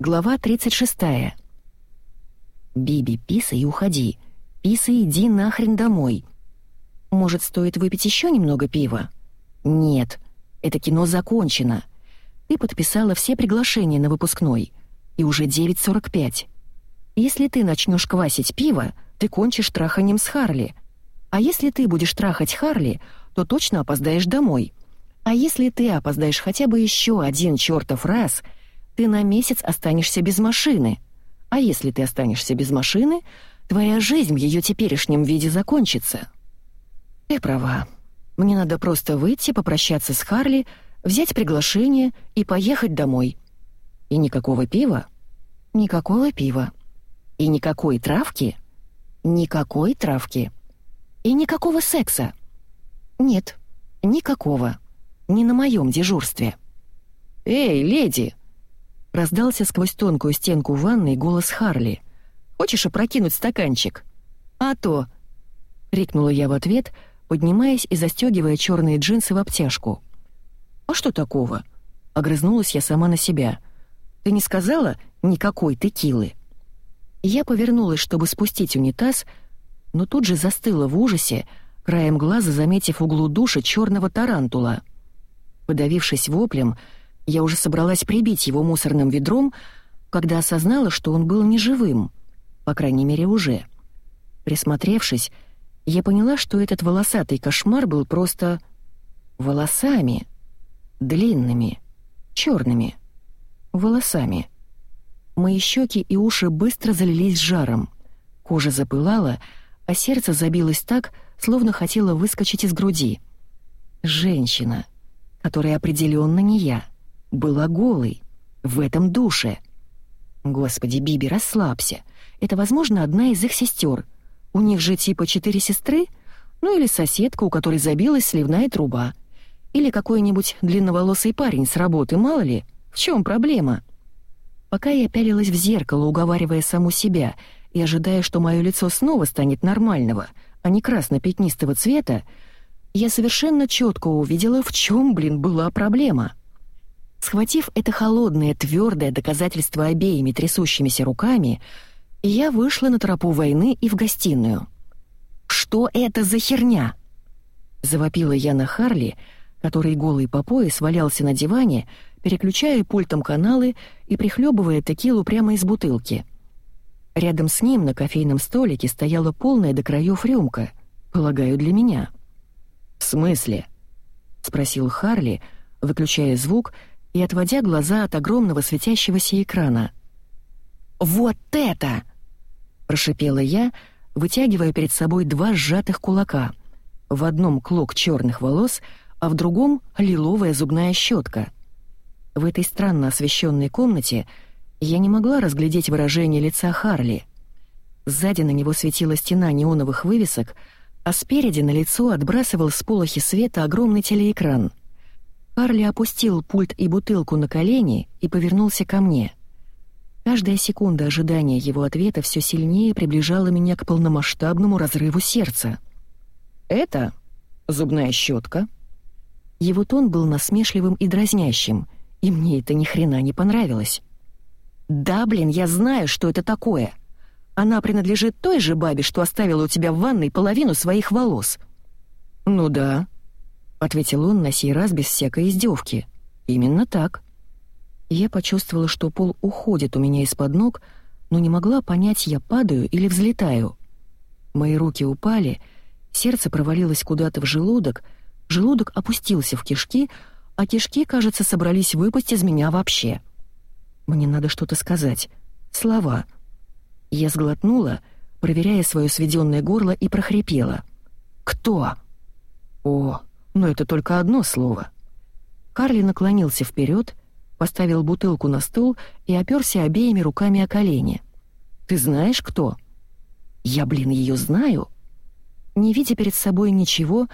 Глава 36. «Биби, писай и уходи. Писай, иди нахрен домой. Может, стоит выпить еще немного пива?» «Нет, это кино закончено. Ты подписала все приглашения на выпускной, и уже 9.45. Если ты начнешь квасить пиво, ты кончишь траханием с Харли. А если ты будешь трахать Харли, то точно опоздаешь домой. А если ты опоздаешь хотя бы еще один чертов раз — ты на месяц останешься без машины. А если ты останешься без машины, твоя жизнь в ее теперешнем виде закончится. Ты права. Мне надо просто выйти, попрощаться с Харли, взять приглашение и поехать домой. И никакого пива? Никакого пива. И никакой травки? Никакой травки. И никакого секса? Нет, никакого. Не на моем дежурстве. «Эй, леди!» Раздался сквозь тонкую стенку ванной голос Харли. «Хочешь опрокинуть стаканчик?» «А то!» — крикнула я в ответ, поднимаясь и застегивая черные джинсы в обтяжку. «А что такого?» — огрызнулась я сама на себя. «Ты не сказала никакой текилы?» Я повернулась, чтобы спустить унитаз, но тут же застыла в ужасе, краем глаза заметив углу душа черного тарантула. Подавившись воплем, я уже собралась прибить его мусорным ведром, когда осознала, что он был неживым, по крайней мере, уже. Присмотревшись, я поняла, что этот волосатый кошмар был просто... волосами. Длинными. черными, Волосами. Мои щеки и уши быстро залились жаром. Кожа запылала, а сердце забилось так, словно хотело выскочить из груди. Женщина, которая определенно не я была голой. В этом душе. Господи, Биби, расслабься. Это, возможно, одна из их сестер. У них же типа четыре сестры? Ну или соседка, у которой забилась сливная труба. Или какой-нибудь длинноволосый парень с работы, мало ли. В чем проблема? Пока я пялилась в зеркало, уговаривая саму себя и ожидая, что мое лицо снова станет нормального, а не красно-пятнистого цвета, я совершенно четко увидела, в чем, блин, была проблема — Схватив это холодное, твердое доказательство обеими трясущимися руками, я вышла на тропу войны и в гостиную. «Что это за херня?» Завопила я на Харли, который голый по пояс валялся на диване, переключая пультом каналы и прихлебывая текилу прямо из бутылки. Рядом с ним на кофейном столике стояла полная до краев рюмка, полагаю, для меня. «В смысле?» — спросил Харли, выключая звук — и отводя глаза от огромного светящегося экрана. «Вот это!» — прошипела я, вытягивая перед собой два сжатых кулака. В одном клок черных волос, а в другом — лиловая зубная щетка. В этой странно освещенной комнате я не могла разглядеть выражение лица Харли. Сзади на него светила стена неоновых вывесок, а спереди на лицо отбрасывал с полохи света огромный телеэкран — Карли опустил пульт и бутылку на колени и повернулся ко мне. Каждая секунда ожидания его ответа все сильнее приближала меня к полномасштабному разрыву сердца. «Это зубная щетка». Его тон был насмешливым и дразнящим, и мне это ни хрена не понравилось. «Да, блин, я знаю, что это такое. Она принадлежит той же бабе, что оставила у тебя в ванной половину своих волос». «Ну да», ответил он на сей раз без всякой издевки. Именно так. Я почувствовала, что пол уходит у меня из-под ног, но не могла понять, я падаю или взлетаю. Мои руки упали, сердце провалилось куда-то в желудок, желудок опустился в кишки, а кишки, кажется, собрались выпасть из меня вообще. Мне надо что-то сказать. Слова. Я сглотнула, проверяя свое сведенное горло, и прохрипела. «Кто?» «О, но это только одно слово. Карли наклонился вперед, поставил бутылку на стол и оперся обеими руками о колени. «Ты знаешь, кто?» «Я, блин, ее знаю?» Не видя перед собой ничего,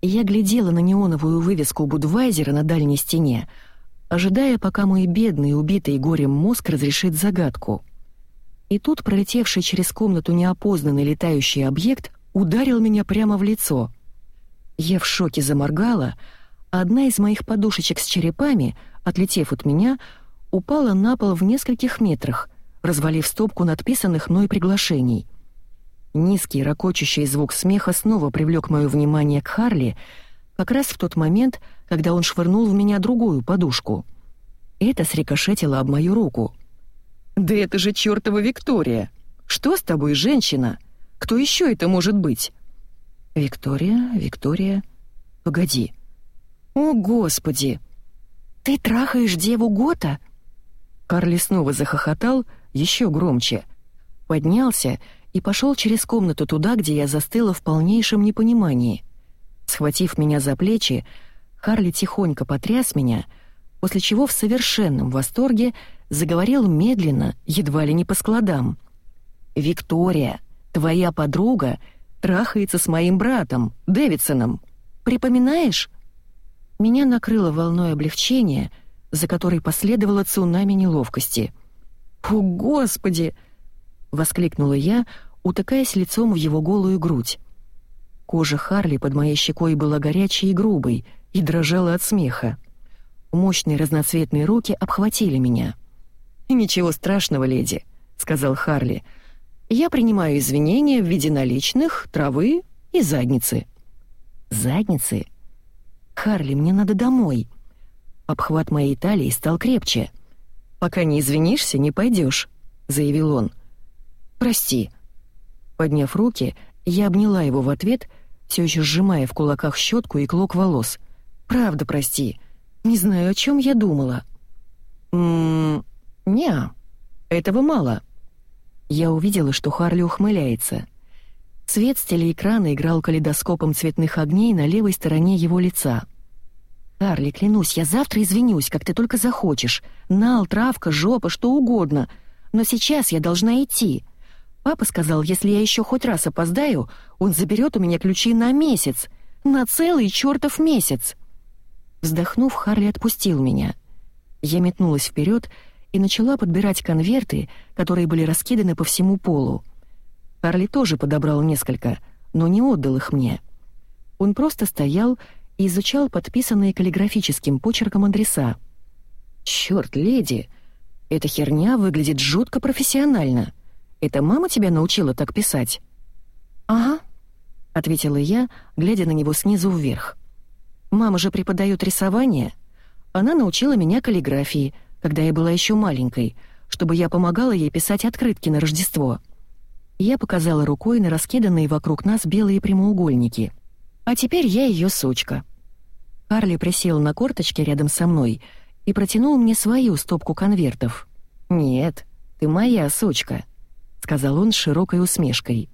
я глядела на неоновую вывеску Будвайзера на дальней стене, ожидая, пока мой бедный, убитый горем мозг разрешит загадку. И тут пролетевший через комнату неопознанный летающий объект ударил меня прямо в лицо — я в шоке заморгала, одна из моих подушечек с черепами, отлетев от меня, упала на пол в нескольких метрах, развалив стопку надписанных мной приглашений. Низкий, ракочущий звук смеха снова привлек мое внимание к Харли, как раз в тот момент, когда он швырнул в меня другую подушку. Это срикошетило об мою руку. «Да это же чертова Виктория! Что с тобой, женщина? Кто еще это может быть?» «Виктория, Виктория...» «Погоди». «О, Господи! Ты трахаешь деву Гота?» Карли снова захохотал, еще громче. Поднялся и пошел через комнату туда, где я застыла в полнейшем непонимании. Схватив меня за плечи, Харли тихонько потряс меня, после чего в совершенном восторге заговорил медленно, едва ли не по складам. «Виктория, твоя подруга трахается с моим братом, Дэвидсоном. Припоминаешь?» Меня накрыло волной облегчения, за которой последовало цунами неловкости. «О, Господи!» — воскликнула я, утыкаясь лицом в его голую грудь. Кожа Харли под моей щекой была горячей и грубой и дрожала от смеха. Мощные разноцветные руки обхватили меня. «Ничего страшного, леди», — сказал Харли. «Я принимаю извинения в виде наличных, травы и задницы». «Задницы?» «Харли, мне надо домой». Обхват моей талии стал крепче. «Пока не извинишься, не пойдешь», — заявил он. «Прости». Подняв руки, я обняла его в ответ, все еще сжимая в кулаках щетку и клок волос. «Правда, прости. Не знаю, о чем я думала». «Ммм... не Этого мало». Я увидела, что Харли ухмыляется. Свет с телеэкрана играл калейдоскопом цветных огней на левой стороне его лица. «Харли, клянусь, я завтра извинюсь, как ты только захочешь. Нал, травка, жопа, что угодно. Но сейчас я должна идти. Папа сказал, если я еще хоть раз опоздаю, он заберет у меня ключи на месяц. На целый чертов месяц. Вздохнув, Харли отпустил меня. Я метнулась вперед и начала подбирать конверты, которые были раскиданы по всему полу. Харли тоже подобрал несколько, но не отдал их мне. Он просто стоял и изучал подписанные каллиграфическим почерком адреса. «Чёрт, леди, эта херня выглядит жутко профессионально. Это мама тебя научила так писать?» «Ага», — ответила я, глядя на него снизу вверх. «Мама же преподает рисование. Она научила меня каллиграфии, когда я была еще маленькой, чтобы я помогала ей писать открытки на Рождество». Я показала рукой на раскиданные вокруг нас белые прямоугольники. «А теперь я ее сучка». Карли присел на корточки рядом со мной и протянул мне свою стопку конвертов. «Нет, ты моя сучка», — сказал он с широкой усмешкой.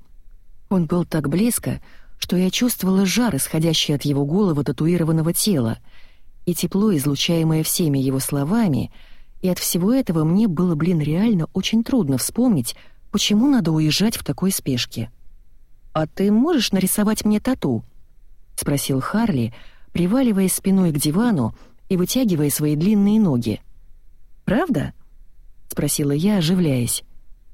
Он был так близко, что я чувствовала жар, исходящий от его головы татуированного тела, и тепло, излучаемое всеми его словами, и от всего этого мне было, блин, реально очень трудно вспомнить, почему надо уезжать в такой спешке. «А ты можешь нарисовать мне тату?» — спросил Харли, приваливаясь спиной к дивану и вытягивая свои длинные ноги. «Правда?» — спросила я, оживляясь.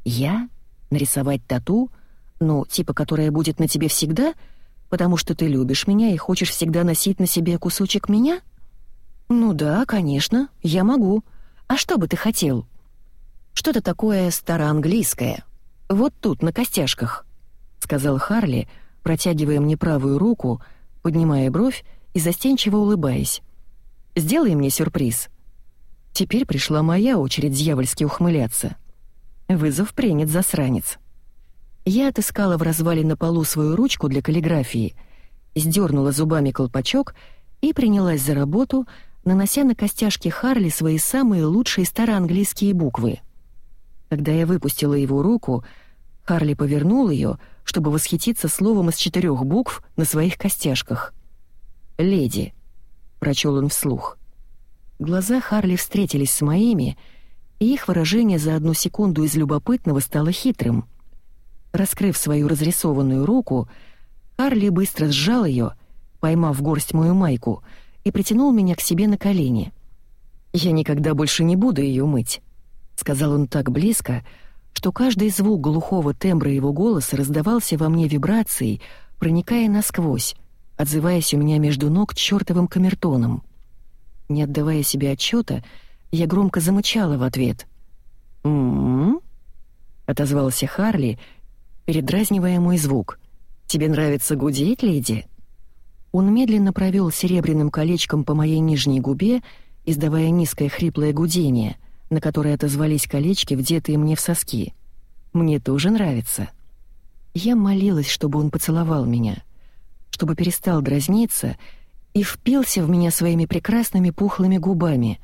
«Я?» Нарисовать тату? Ну, типа, которая будет на тебе всегда? Потому что ты любишь меня и хочешь всегда носить на себе кусочек меня? Ну да, конечно, я могу. А что бы ты хотел? Что-то такое староанглийское. Вот тут, на костяшках, сказал Харли, протягивая мне правую руку, поднимая бровь и застенчиво улыбаясь. Сделай мне сюрприз. Теперь пришла моя очередь дьявольски ухмыляться. Вызов принят, засранец. Я отыскала в развале на полу свою ручку для каллиграфии, сдернула зубами колпачок и принялась за работу, нанося на костяшки Харли свои самые лучшие староанглийские буквы. Когда я выпустила его руку, Харли повернул ее, чтобы восхититься словом из четырех букв на своих костяшках. «Леди», — прочел он вслух. Глаза Харли встретились с моими — и их выражение за одну секунду из любопытного стало хитрым. Раскрыв свою разрисованную руку, Харли быстро сжал ее, поймав в горсть мою майку, и притянул меня к себе на колени. «Я никогда больше не буду ее мыть», — сказал он так близко, что каждый звук глухого тембра его голоса раздавался во мне вибрацией, проникая насквозь, отзываясь у меня между ног чертовым камертоном. Не отдавая себе отчета, Я громко замычала в ответ. «М-м-м?» отозвался Харли, передразнивая мой звук. «Тебе нравится гудеть, леди?» Он медленно провел серебряным колечком по моей нижней губе, издавая низкое хриплое гудение, на которое отозвались колечки, вдетые мне в соски. «Мне тоже нравится». Я молилась, чтобы он поцеловал меня, чтобы перестал дразниться и впился в меня своими прекрасными пухлыми губами,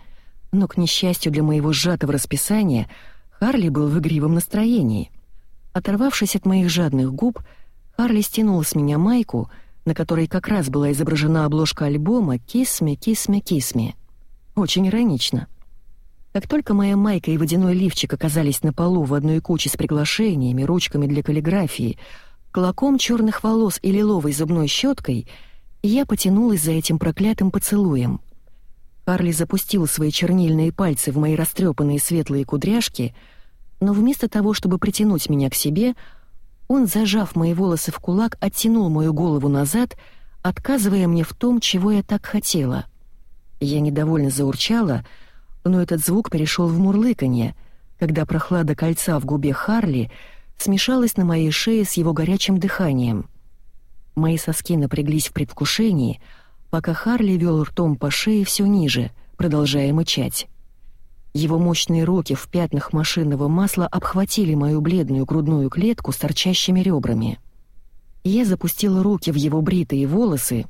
но, к несчастью для моего сжатого расписания, Харли был в игривом настроении. Оторвавшись от моих жадных губ, Харли стянул с меня майку, на которой как раз была изображена обложка альбома «Kiss me, kiss me, kiss me». Очень иронично. Как только моя майка и водяной лифчик оказались на полу в одной куче с приглашениями, ручками для каллиграфии, клоком черных волос и лиловой зубной щеткой, я потянулась за этим проклятым поцелуем. Карли запустил свои чернильные пальцы в мои растрепанные светлые кудряшки, но вместо того, чтобы притянуть меня к себе, он, зажав мои волосы в кулак, оттянул мою голову назад, отказывая мне в том, чего я так хотела. Я недовольно заурчала, но этот звук перешел в мурлыканье, когда прохлада кольца в губе Харли смешалась на моей шее с его горячим дыханием. Мои соски напряглись в предвкушении, пока Харли вел ртом по шее все ниже, продолжая мычать. Его мощные руки в пятнах машинного масла обхватили мою бледную грудную клетку с торчащими ребрами. Я запустила руки в его бритые волосы,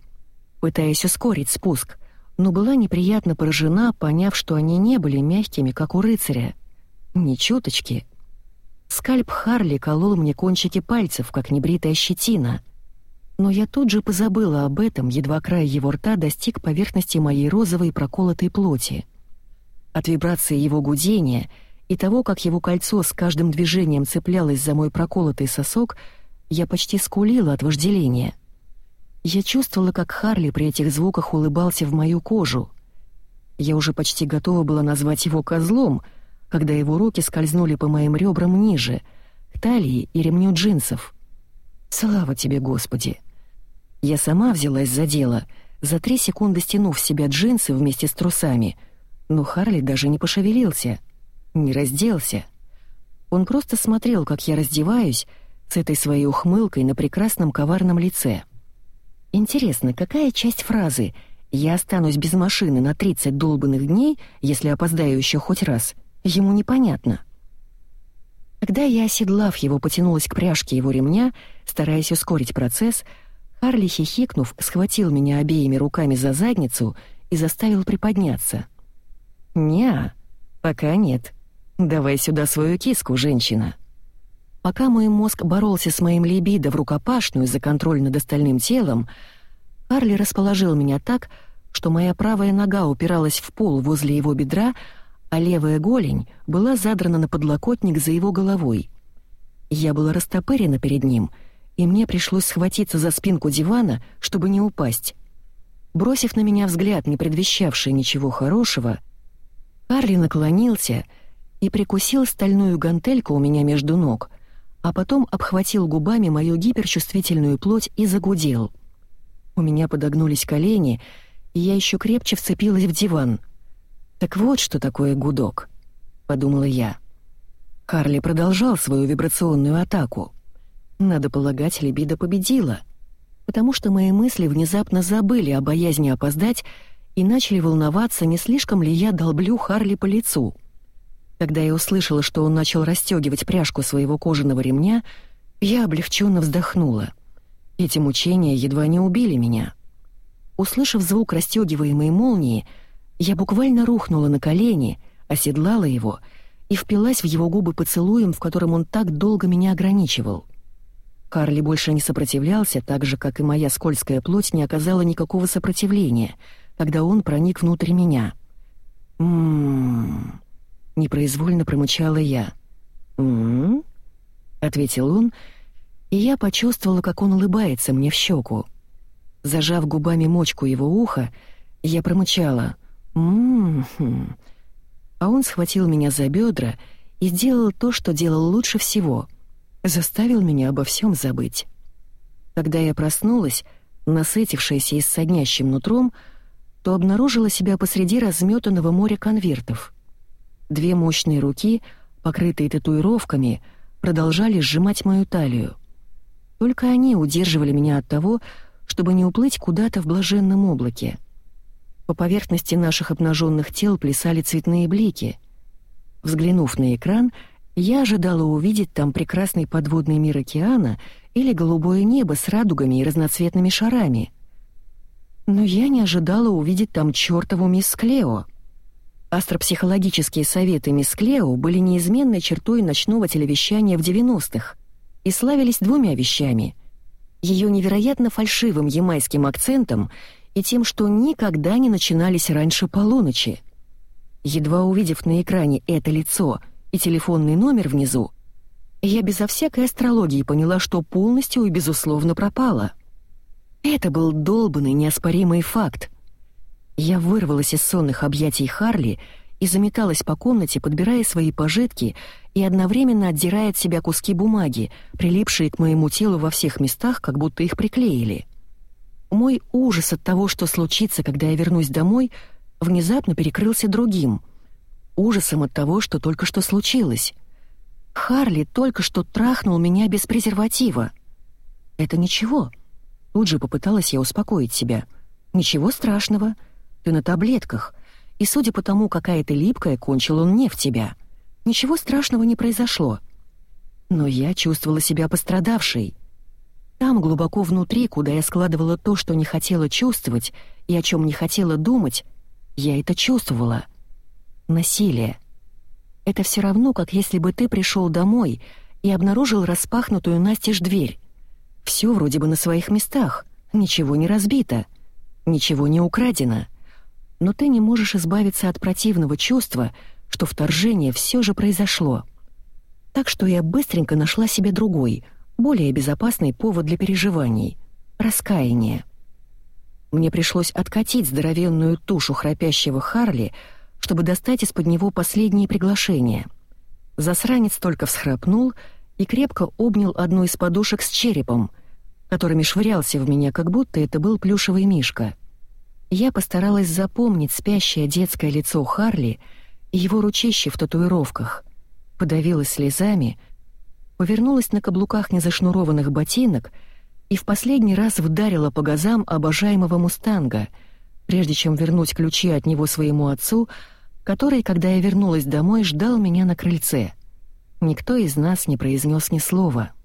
пытаясь ускорить спуск, но была неприятно поражена, поняв, что они не были мягкими, как у рыцаря. Ни чуточки. Скальп Харли колол мне кончики пальцев, как небритая щетина. Но я тут же позабыла об этом, едва край его рта достиг поверхности моей розовой проколотой плоти. От вибрации его гудения и того, как его кольцо с каждым движением цеплялось за мой проколотый сосок, я почти скулила от вожделения. Я чувствовала, как Харли при этих звуках улыбался в мою кожу. Я уже почти готова была назвать его козлом, когда его руки скользнули по моим ребрам ниже, к талии и ремню джинсов. Слава тебе, Господи! Я сама взялась за дело, за три секунды стянув с себя джинсы вместе с трусами, но Харли даже не пошевелился, не разделся. Он просто смотрел, как я раздеваюсь, с этой своей ухмылкой на прекрасном коварном лице — Интересно, какая часть фразы «я останусь без машины на 30 долбанных дней, если опоздаю еще хоть раз» ему непонятно? Когда я, оседлав его, потянулась к пряжке его ремня, стараясь ускорить процесс, Харли, хихикнув, схватил меня обеими руками за задницу и заставил приподняться. «Не, пока нет. Давай сюда свою киску, женщина». Пока мой мозг боролся с моим либидо в рукопашную за контроль над остальным телом, Карли расположил меня так, что моя правая нога упиралась в пол возле его бедра, а левая голень была задрана на подлокотник за его головой. Я была растопырена перед ним, и мне пришлось схватиться за спинку дивана, чтобы не упасть. Бросив на меня взгляд, не предвещавший ничего хорошего, Карли наклонился и прикусил стальную гантельку у меня между ног — а потом обхватил губами мою гиперчувствительную плоть и загудел. У меня подогнулись колени, и я еще крепче вцепилась в диван. «Так вот, что такое гудок», — подумала я. Карли продолжал свою вибрационную атаку. Надо полагать, либидо победила, потому что мои мысли внезапно забыли о боязни опоздать и начали волноваться, не слишком ли я долблю Харли по лицу — когда я услышала, что он начал расстегивать пряжку своего кожаного ремня, я облегченно вздохнула. Эти мучения едва не убили меня. Услышав звук расстегиваемой молнии, я буквально рухнула на колени, оседлала его и впилась в его губы поцелуем, в котором он так долго меня ограничивал. Карли больше не сопротивлялся, так же, как и моя скользкая плоть не оказала никакого сопротивления, когда он проник внутрь меня. «Ммм...» непроизвольно промычала я. «М-м-м», ответил он, и я почувствовала, как он улыбается мне в щеку. Зажав губами мочку его уха, я промычала «М-м-м», а он схватил меня за бедра и сделал то, что делал лучше всего — заставил меня обо всем забыть. Когда я проснулась, насытившаяся и с соднящим нутром, то обнаружила себя посреди разметанного моря конвертов — Две мощные руки, покрытые татуировками, продолжали сжимать мою талию. Только они удерживали меня от того, чтобы не уплыть куда-то в блаженном облаке. По поверхности наших обнаженных тел плясали цветные блики. Взглянув на экран, я ожидала увидеть там прекрасный подводный мир океана или голубое небо с радугами и разноцветными шарами. Но я не ожидала увидеть там чертову мисс Клео. Астропсихологические советы мисс Клео были неизменной чертой ночного телевещания в 90-х и славились двумя вещами — ее невероятно фальшивым ямайским акцентом и тем, что никогда не начинались раньше полуночи. Едва увидев на экране это лицо и телефонный номер внизу, я безо всякой астрологии поняла, что полностью и безусловно пропала. Это был долбанный неоспоримый факт. Я вырвалась из сонных объятий Харли и заметалась по комнате, подбирая свои пожитки и одновременно отдирая от себя куски бумаги, прилипшие к моему телу во всех местах, как будто их приклеили. Мой ужас от того, что случится, когда я вернусь домой, внезапно перекрылся другим. Ужасом от того, что только что случилось. Харли только что трахнул меня без презерватива. Это ничего. Тут же попыталась я успокоить себя. Ничего страшного. Ты на таблетках. И судя по тому, какая ты липкая, кончил он не в тебя. Ничего страшного не произошло. Но я чувствовала себя пострадавшей. Там, глубоко внутри, куда я складывала то, что не хотела чувствовать и о чем не хотела думать, я это чувствовала. Насилие. Это все равно, как если бы ты пришел домой и обнаружил распахнутую настежь дверь. Все вроде бы на своих местах, ничего не разбито, ничего не украдено. Но ты не можешь избавиться от противного чувства, что вторжение все же произошло. Так что я быстренько нашла себе другой — более безопасный повод для переживаний — раскаяние. Мне пришлось откатить здоровенную тушу храпящего Харли, чтобы достать из-под него последние приглашения. Засранец только всхрапнул и крепко обнял одну из подушек с черепом, которыми швырялся в меня, как будто это был плюшевый мишка. Я постаралась запомнить спящее детское лицо Харли и его ручище в татуировках, подавилась слезами — повернулась на каблуках незашнурованных ботинок и в последний раз вдарила по газам обожаемого «Мустанга», прежде чем вернуть ключи от него своему отцу, который, когда я вернулась домой, ждал меня на крыльце. Никто из нас не произнес ни слова —